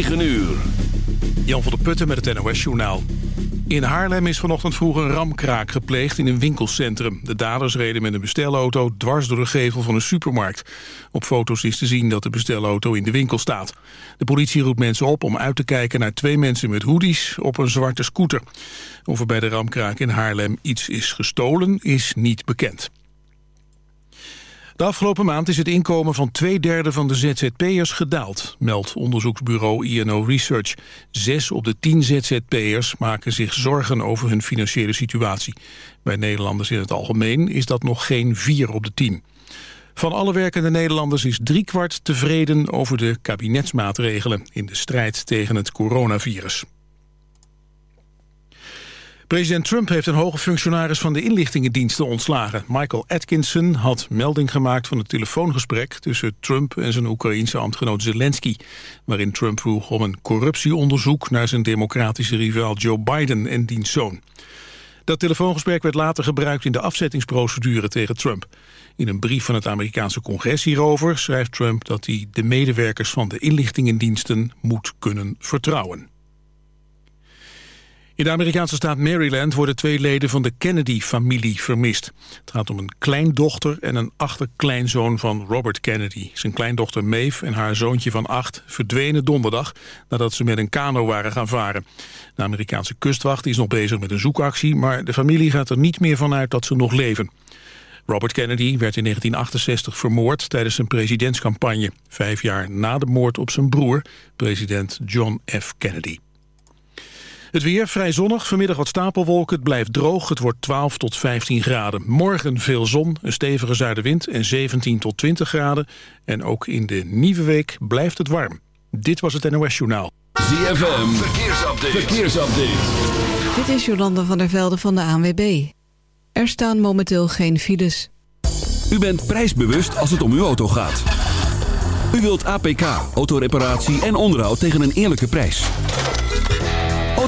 9 uur. Jan van der Putten met het NOS-journaal. In Haarlem is vanochtend vroeg een ramkraak gepleegd in een winkelcentrum. De daders reden met een bestelauto dwars door de gevel van een supermarkt. Op foto's is te zien dat de bestelauto in de winkel staat. De politie roept mensen op om uit te kijken naar twee mensen met hoodies op een zwarte scooter. Of er bij de ramkraak in Haarlem iets is gestolen is niet bekend. De afgelopen maand is het inkomen van twee derde van de ZZP'ers gedaald, meldt onderzoeksbureau INO Research. Zes op de tien ZZP'ers maken zich zorgen over hun financiële situatie. Bij Nederlanders in het algemeen is dat nog geen vier op de tien. Van alle werkende Nederlanders is driekwart tevreden over de kabinetsmaatregelen in de strijd tegen het coronavirus. President Trump heeft een hoge functionaris van de inlichtingendiensten ontslagen. Michael Atkinson had melding gemaakt van het telefoongesprek... tussen Trump en zijn Oekraïense ambtgenoot Zelensky... waarin Trump vroeg om een corruptieonderzoek... naar zijn democratische rivaal Joe Biden en diens zoon. Dat telefoongesprek werd later gebruikt in de afzettingsprocedure tegen Trump. In een brief van het Amerikaanse congres hierover schrijft Trump... dat hij de medewerkers van de inlichtingendiensten moet kunnen vertrouwen. In de Amerikaanse staat Maryland worden twee leden van de Kennedy-familie vermist. Het gaat om een kleindochter en een achterkleinzoon van Robert Kennedy. Zijn kleindochter Maeve en haar zoontje van acht verdwenen donderdag... nadat ze met een kano waren gaan varen. De Amerikaanse kustwacht is nog bezig met een zoekactie... maar de familie gaat er niet meer van uit dat ze nog leven. Robert Kennedy werd in 1968 vermoord tijdens zijn presidentscampagne. Vijf jaar na de moord op zijn broer, president John F. Kennedy. Het weer vrij zonnig, vanmiddag wat stapelwolken, het blijft droog. Het wordt 12 tot 15 graden. Morgen veel zon, een stevige zuidenwind en 17 tot 20 graden. En ook in de nieuwe week blijft het warm. Dit was het NOS Journaal. ZFM, verkeersupdate. verkeersupdate. Dit is Jolanda van der Velde van de ANWB. Er staan momenteel geen files. U bent prijsbewust als het om uw auto gaat. U wilt APK, autoreparatie en onderhoud tegen een eerlijke prijs.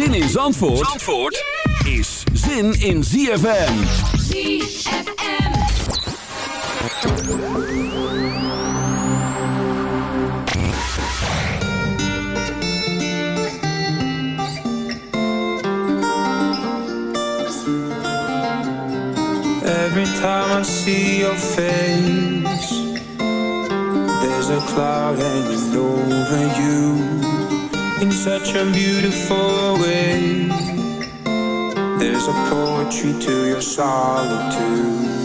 Zin in Zandvoort, Zandvoort is zin in ZFM. ZFM. Every time I see your face There's a cloud hanging over you in such a beautiful way. There's a poetry to your solitude.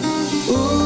Ooh,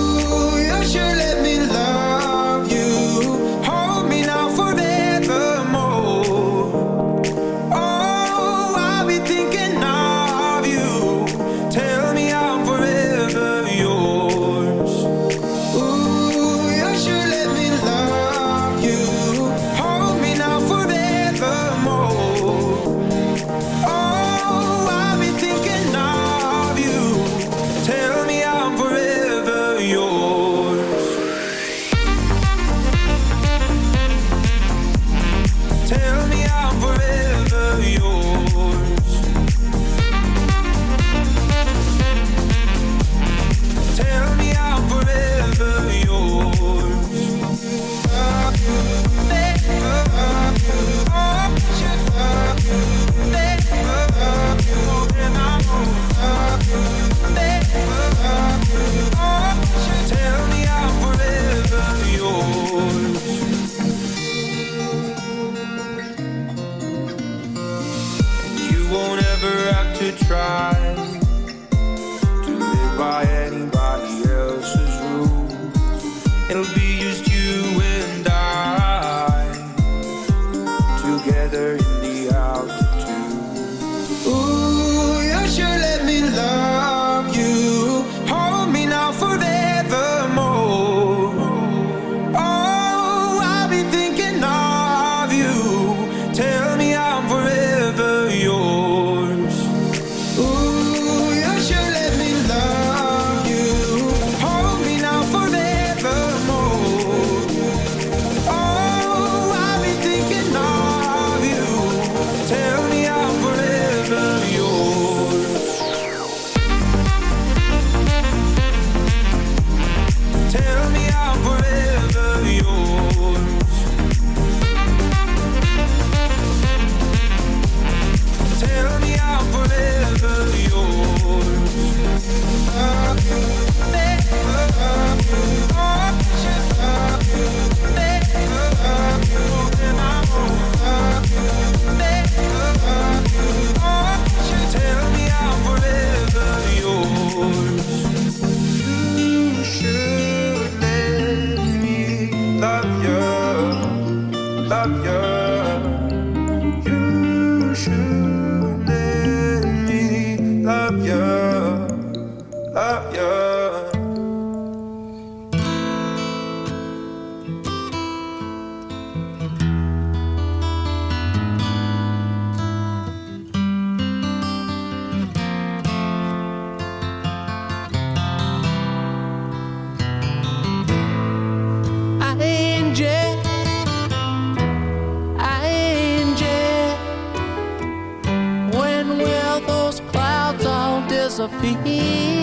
be.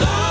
love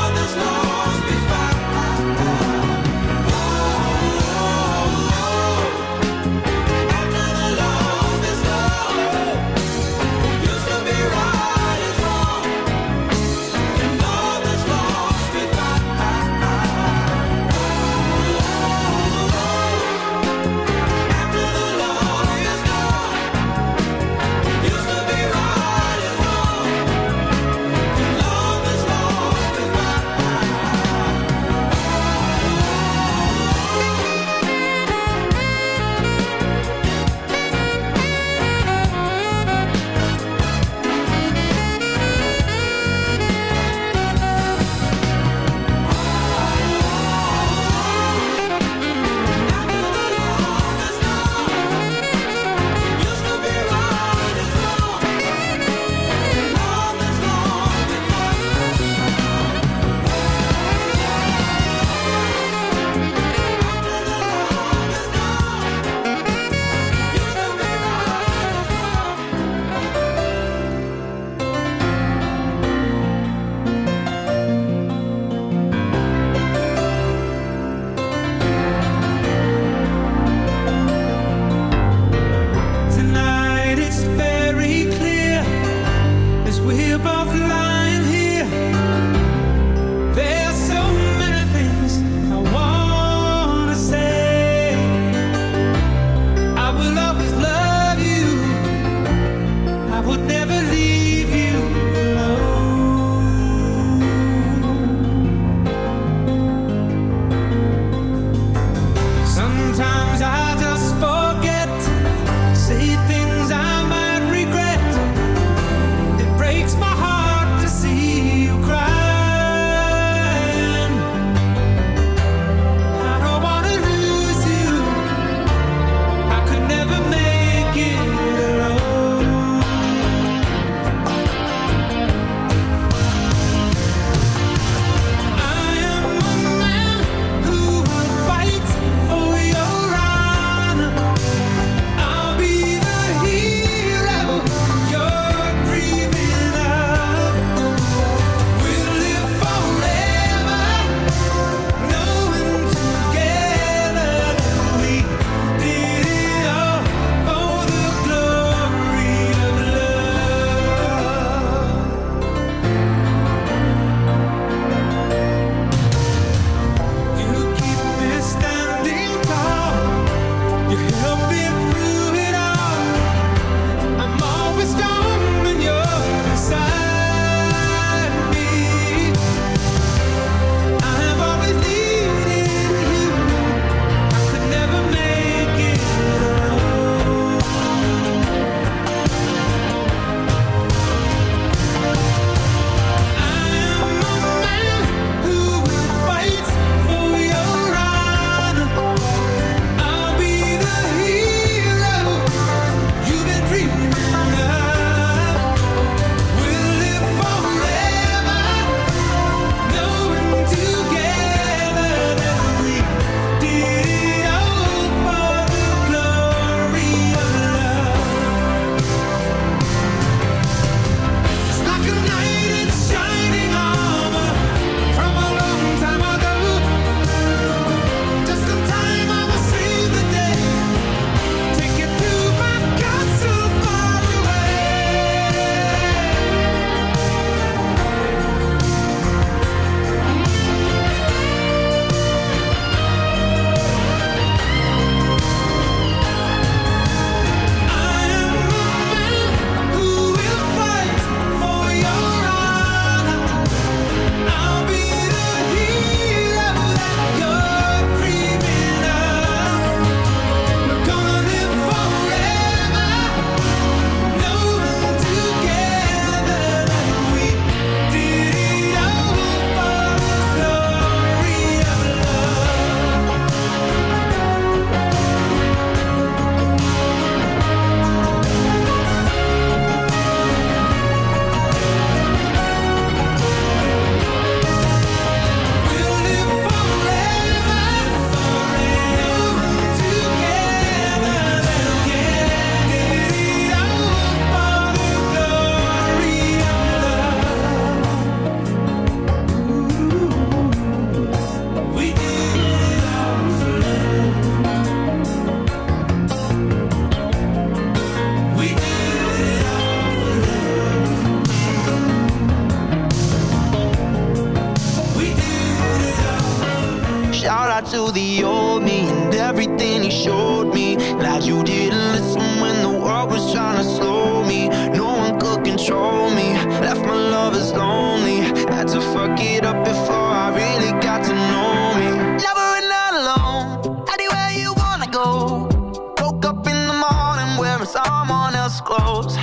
someone else close.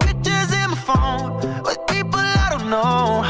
Pictures in my phone with people I don't know.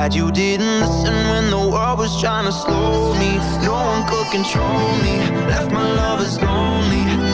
glad you didn't listen when the world was trying to slow me. No one could control me. Left my lovers lonely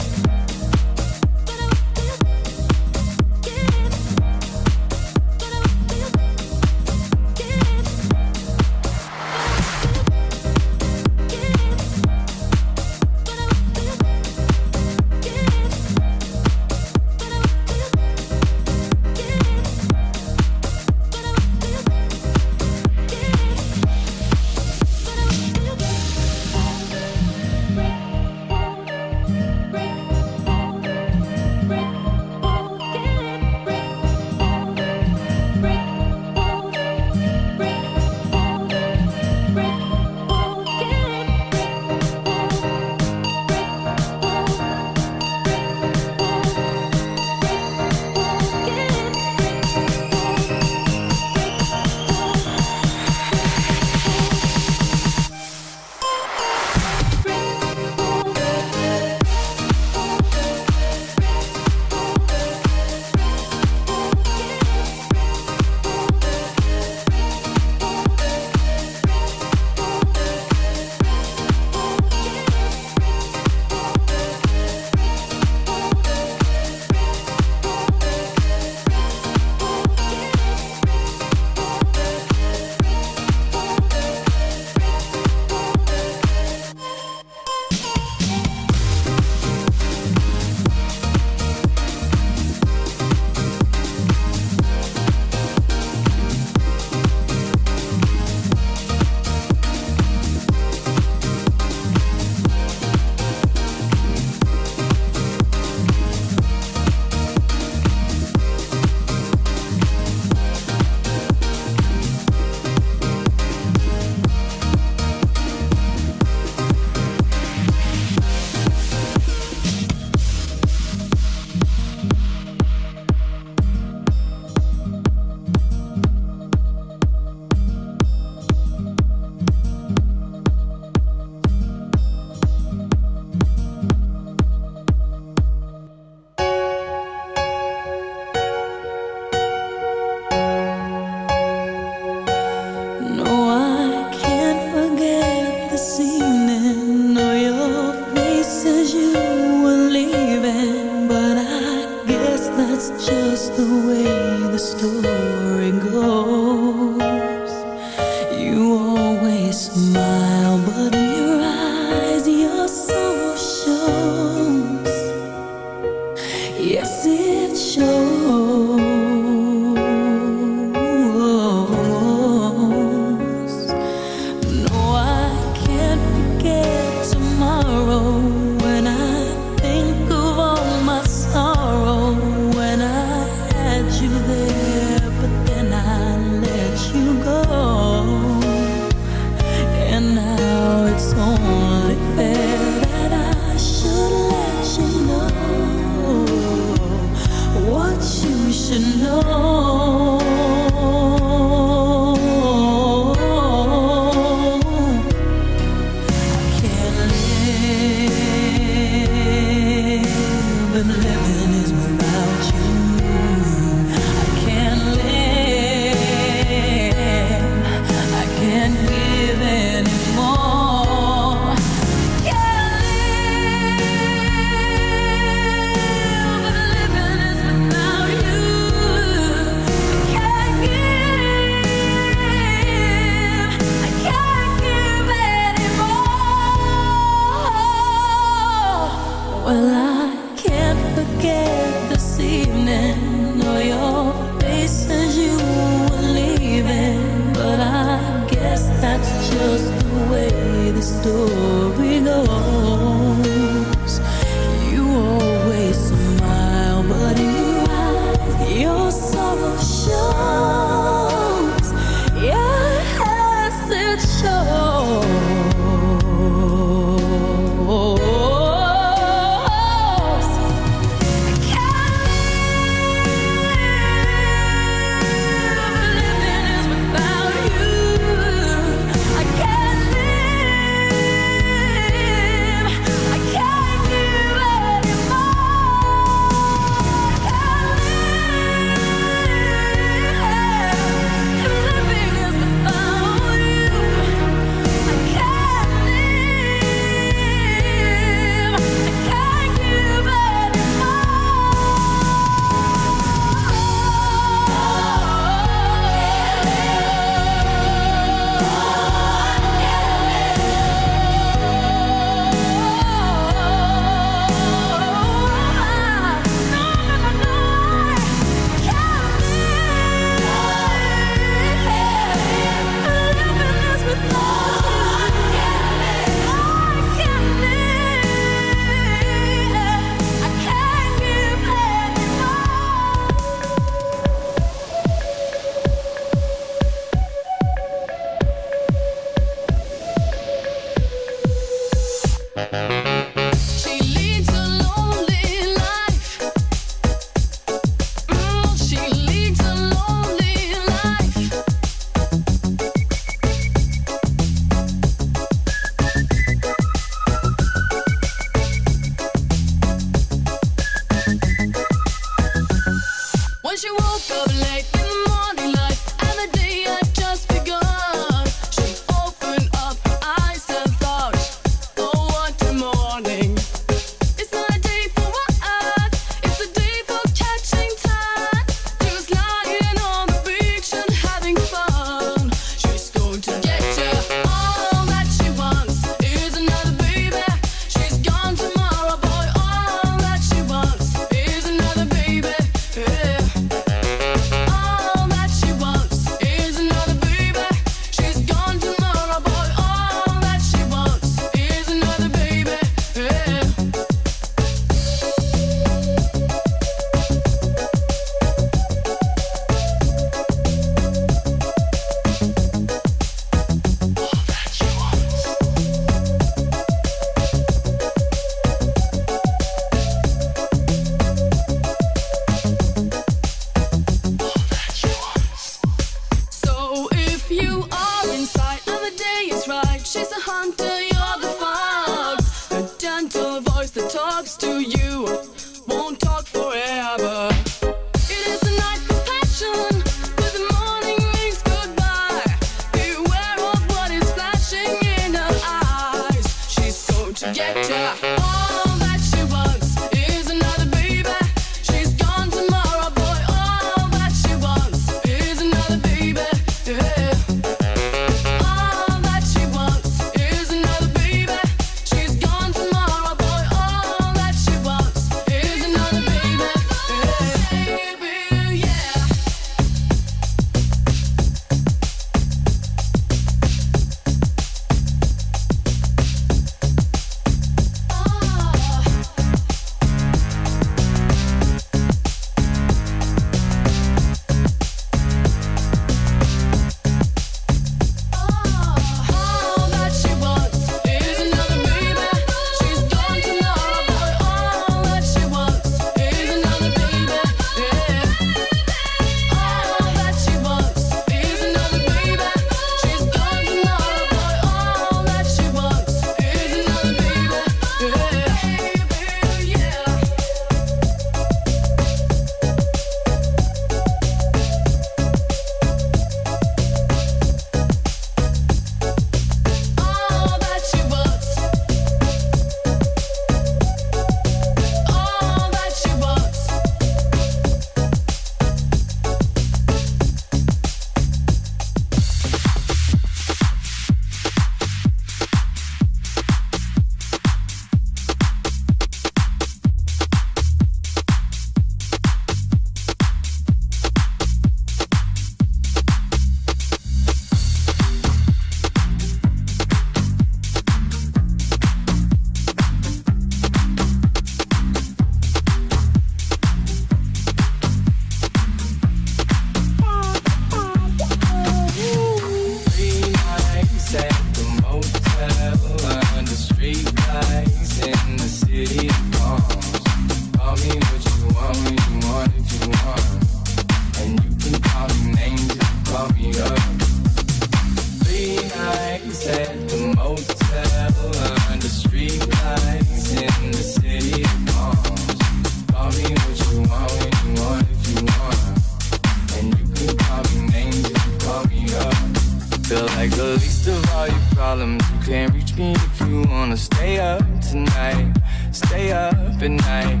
feel like the least of all your problems. You can't reach me if you wanna stay up tonight. Stay up at night.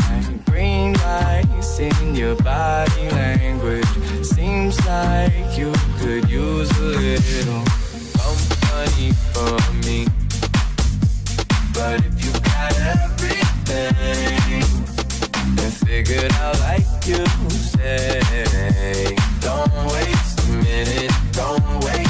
I green lights in your body language. Seems like you could use a little company for me. But if you got everything and figured out like you say, don't waste minute, don't wait.